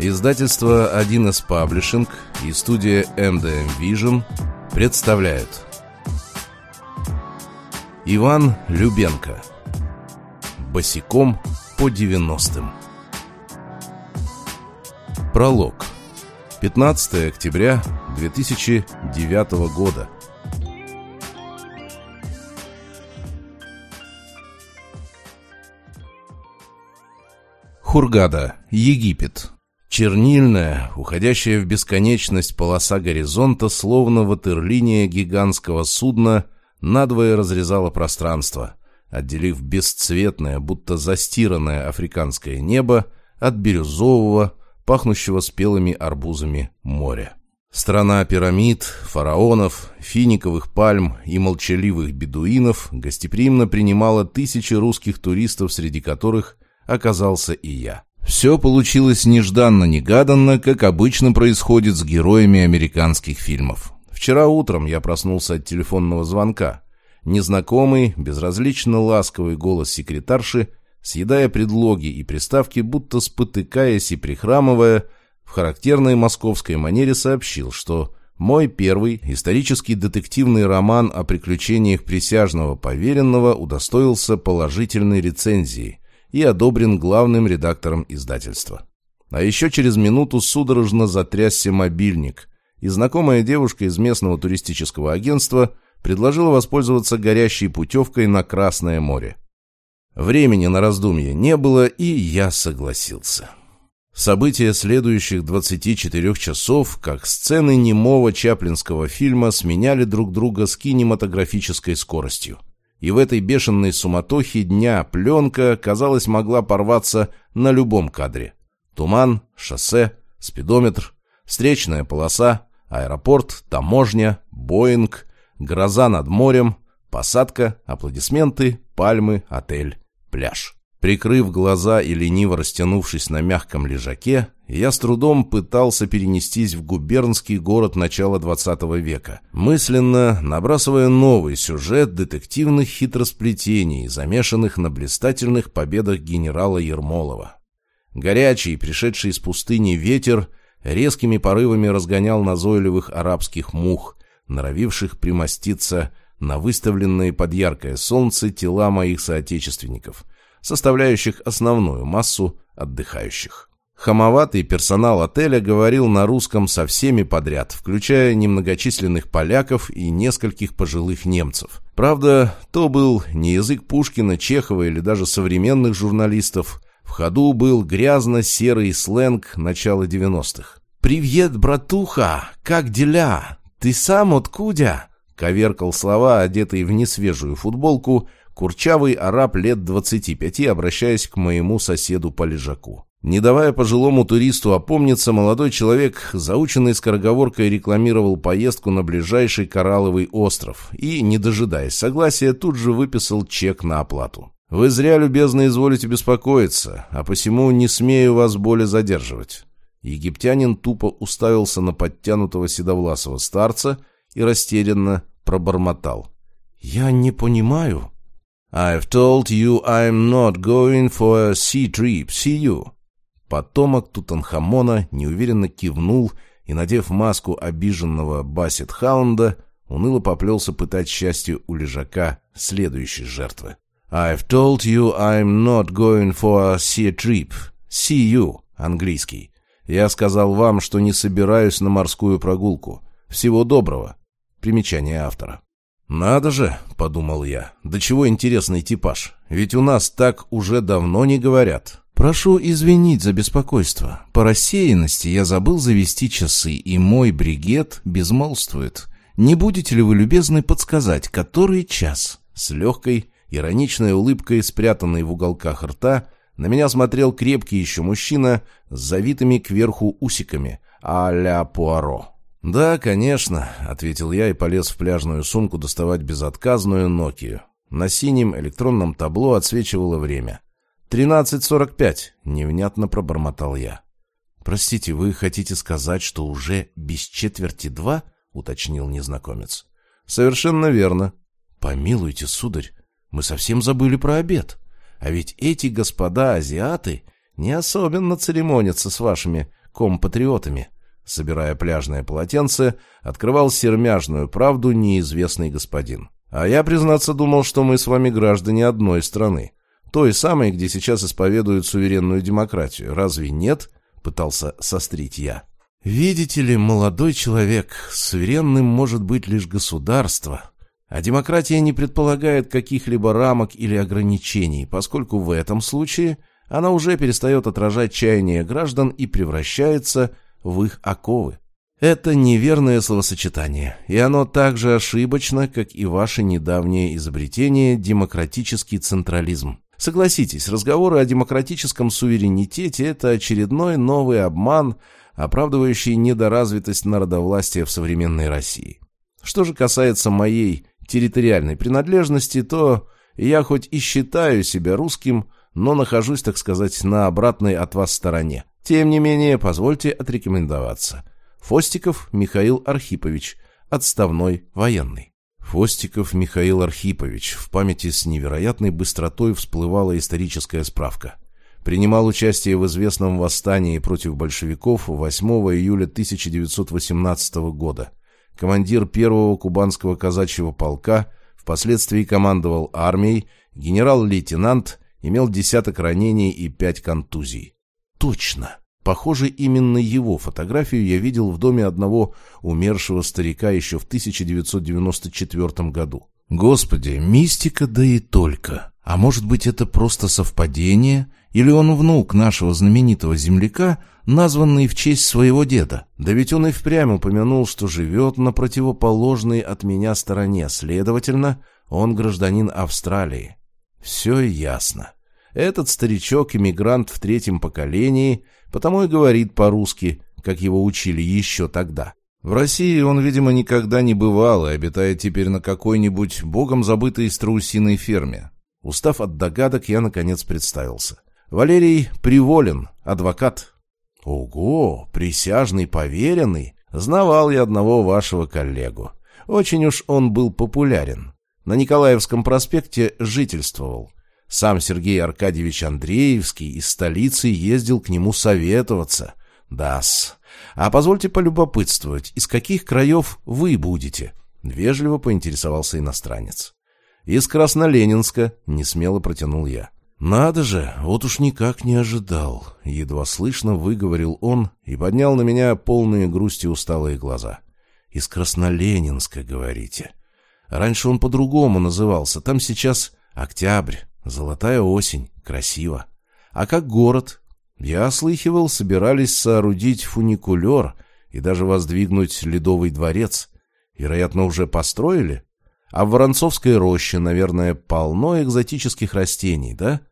Издательство 1С Паблишинг и студия MDM Vision представляют. Иван Любенко. Босиком по 90-м Пролог. 15 октября 2009 года. Хургада, Египет Чернильная, уходящая в бесконечность полоса горизонта, словно ватерлиния гигантского судна, надвое разрезала пространство, отделив бесцветное, будто застиранное африканское небо от бирюзового, пахнущего спелыми арбузами моря. Страна пирамид, фараонов, финиковых пальм и молчаливых бедуинов гостеприимно принимала тысячи русских туристов, среди которых оказался и я. Все получилось нежданно-негаданно, как обычно происходит с героями американских фильмов. Вчера утром я проснулся от телефонного звонка. Незнакомый, безразлично ласковый голос секретарши, съедая предлоги и приставки, будто спотыкаясь и прихрамывая, в характерной московской манере сообщил, что мой первый исторический детективный роман о приключениях присяжного поверенного удостоился положительной рецензии – и одобрен главным редактором издательства. А еще через минуту судорожно затрясся мобильник, и знакомая девушка из местного туристического агентства предложила воспользоваться горящей путевкой на Красное море. Времени на раздумье не было, и я согласился. События следующих 24 часов, как сцены немого чаплинского фильма, сменяли друг друга с кинематографической скоростью и в этой бешеной суматохе дня пленка, казалось, могла порваться на любом кадре. Туман, шоссе, спидометр, встречная полоса, аэропорт, таможня, Боинг, гроза над морем, посадка, аплодисменты, пальмы, отель, пляж. Прикрыв глаза и лениво растянувшись на мягком лежаке, я с трудом пытался перенестись в губернский город начала XX века, мысленно набрасывая новый сюжет детективных хитросплетений, замешанных на блистательных победах генерала Ермолова. Горячий, пришедший из пустыни ветер, резкими порывами разгонял назойливых арабских мух, норовивших примоститься на выставленные под яркое солнце тела моих соотечественников – составляющих основную массу отдыхающих. Хамоватый персонал отеля говорил на русском со всеми подряд, включая немногочисленных поляков и нескольких пожилых немцев. Правда, то был не язык Пушкина, Чехова или даже современных журналистов. В ходу был грязно-серый сленг начала 90-х. «Привет, братуха! Как деля? Ты сам откуда?» Коверкал слова, одетый в несвежую футболку, Курчавый араб лет 25, обращаясь к моему соседу по лежаку. Не давая пожилому туристу опомниться, молодой человек, заученной скороговоркой, рекламировал поездку на ближайший коралловый остров и, не дожидаясь согласия, тут же выписал чек на оплату. «Вы зря, любезно, изволите беспокоиться, а посему не смею вас более задерживать». Египтянин тупо уставился на подтянутого седовласого старца и растерянно пробормотал. «Я не понимаю». I've told you I'm not going for a sea trip, see you. Потомок Тутанхамона неуверенно кивнул и, надев маску обиженного Бассет-хаунда, уныло поплелся пытать счастье у лежака следующей жертвы. I've told you I'm not going for a sea trip, see you, английский. Я сказал вам, что не собираюсь на морскую прогулку. Всего доброго. Примечание автора. «Надо же», — подумал я, — «до чего интересный типаж. Ведь у нас так уже давно не говорят». «Прошу извинить за беспокойство. По рассеянности я забыл завести часы, и мой бригет безмолвствует. Не будете ли вы любезны подсказать, который час?» С легкой, ироничной улыбкой, спрятанной в уголках рта, на меня смотрел крепкий еще мужчина с завитыми кверху усиками, а-ля Пуаро. «Да, конечно», — ответил я и полез в пляжную сумку доставать безотказную Нокию. На синем электронном табло отсвечивало время. «Тринадцать сорок пять», — невнятно пробормотал я. «Простите, вы хотите сказать, что уже без четверти два?» — уточнил незнакомец. «Совершенно верно». «Помилуйте, сударь, мы совсем забыли про обед. А ведь эти господа азиаты не особенно церемонятся с вашими компатриотами. Собирая пляжное полотенце, открывал сермяжную правду неизвестный господин. А я, признаться, думал, что мы с вами граждане одной страны. Той самой, где сейчас исповедуют суверенную демократию. Разве нет? Пытался сострить я. Видите ли, молодой человек, суверенным может быть лишь государство, а демократия не предполагает каких-либо рамок или ограничений, поскольку в этом случае она уже перестает отражать чаяния граждан и превращается в их оковы. Это неверное словосочетание, и оно так же ошибочно, как и ваше недавнее изобретение «демократический централизм». Согласитесь, разговоры о демократическом суверенитете – это очередной новый обман, оправдывающий недоразвитость народовластия в современной России. Что же касается моей территориальной принадлежности, то я хоть и считаю себя русским, но нахожусь, так сказать, на обратной от вас стороне. Тем не менее, позвольте отрекомендоваться. Фостиков Михаил Архипович, отставной военный. Фостиков Михаил Архипович. В памяти с невероятной быстротой всплывала историческая справка. Принимал участие в известном восстании против большевиков 8 июля 1918 года. Командир первого кубанского казачьего полка, впоследствии командовал армией, генерал-лейтенант, имел десяток ранений и пять контузий. Точно! Похоже, именно его фотографию я видел в доме одного умершего старика еще в 1994 году. Господи, мистика да и только. А может быть это просто совпадение? Или он внук нашего знаменитого земляка, названный в честь своего деда? Да ведь он и впрямь упомянул, что живет на противоположной от меня стороне, следовательно, он гражданин Австралии. Все ясно. Этот старичок-иммигрант в третьем поколении, потому и говорит по-русски, как его учили еще тогда. В России он, видимо, никогда не бывал и обитает теперь на какой-нибудь богом забытой страусиной ферме. Устав от догадок, я, наконец, представился. Валерий Приволин, адвокат. Ого, присяжный поверенный. Знавал я одного вашего коллегу. Очень уж он был популярен. На Николаевском проспекте жительствовал. Сам Сергей Аркадьевич Андреевский из столицы ездил к нему советоваться. Дас. А позвольте полюбопытствовать, из каких краев вы будете? Вежливо поинтересовался иностранец. Из Красноленинска, несмело протянул я. «Надо же, вот уж никак не ожидал», — едва слышно выговорил он и поднял на меня полные грусти усталые глаза. «Из Красноленинска, говорите. Раньше он по-другому назывался, там сейчас Октябрь, Золотая осень, красиво. А как город? Я слыхивал, собирались соорудить фуникулер и даже воздвигнуть ледовый дворец. Вероятно, уже построили? А в Воронцовской роще, наверное, полно экзотических растений, да?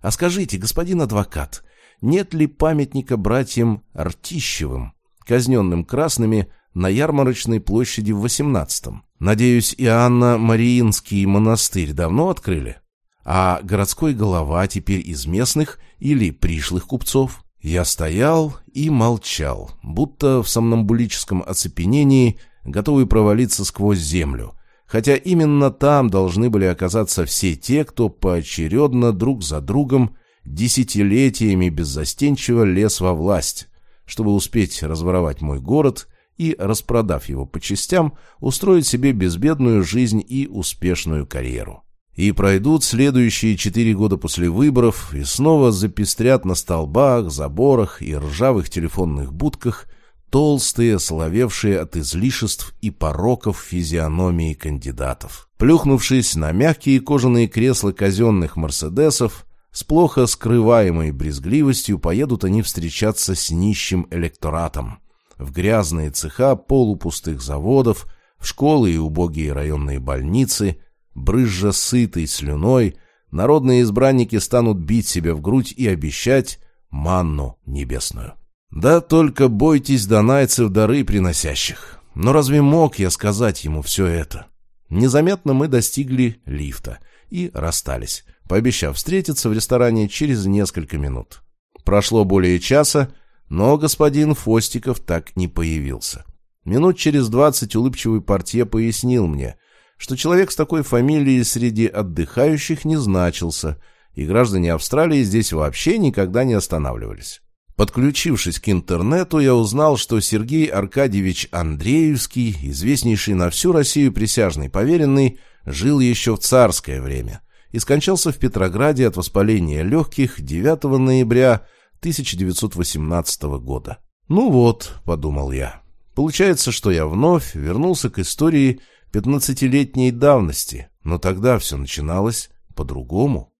А скажите, господин адвокат, нет ли памятника братьям Артищевым, казненным красными, на ярмарочной площади в восемнадцатом? Надеюсь, Иоанна Мариинский монастырь давно открыли? А городской голова теперь из местных или пришлых купцов? Я стоял и молчал, будто в сомнамбулическом оцепенении, готовый провалиться сквозь землю. Хотя именно там должны были оказаться все те, кто поочередно друг за другом десятилетиями беззастенчиво лез во власть, чтобы успеть разворовать мой город и, распродав его по частям, устроить себе безбедную жизнь и успешную карьеру. И пройдут следующие четыре года после выборов и снова запестрят на столбах, заборах и ржавых телефонных будках толстые, соловевшие от излишеств и пороков физиономии кандидатов. Плюхнувшись на мягкие кожаные кресла казенных «Мерседесов», с плохо скрываемой брезгливостью поедут они встречаться с нищим электоратом. В грязные цеха полупустых заводов, в школы и убогие районные больницы, Брызжа сытой слюной, народные избранники станут бить себя в грудь и обещать манну небесную. Да только бойтесь донайцев дары приносящих. Но разве мог я сказать ему все это? Незаметно мы достигли лифта и расстались, пообещав встретиться в ресторане через несколько минут. Прошло более часа, но господин Фостиков так не появился. Минут через двадцать улыбчивый портье пояснил мне, что человек с такой фамилией среди отдыхающих не значился, и граждане Австралии здесь вообще никогда не останавливались. Подключившись к интернету, я узнал, что Сергей Аркадьевич Андреевский, известнейший на всю Россию присяжный поверенный, жил еще в царское время и скончался в Петрограде от воспаления легких 9 ноября 1918 года. «Ну вот», — подумал я, — «получается, что я вновь вернулся к истории пятнадцатилетней давности, но тогда все начиналось по-другому».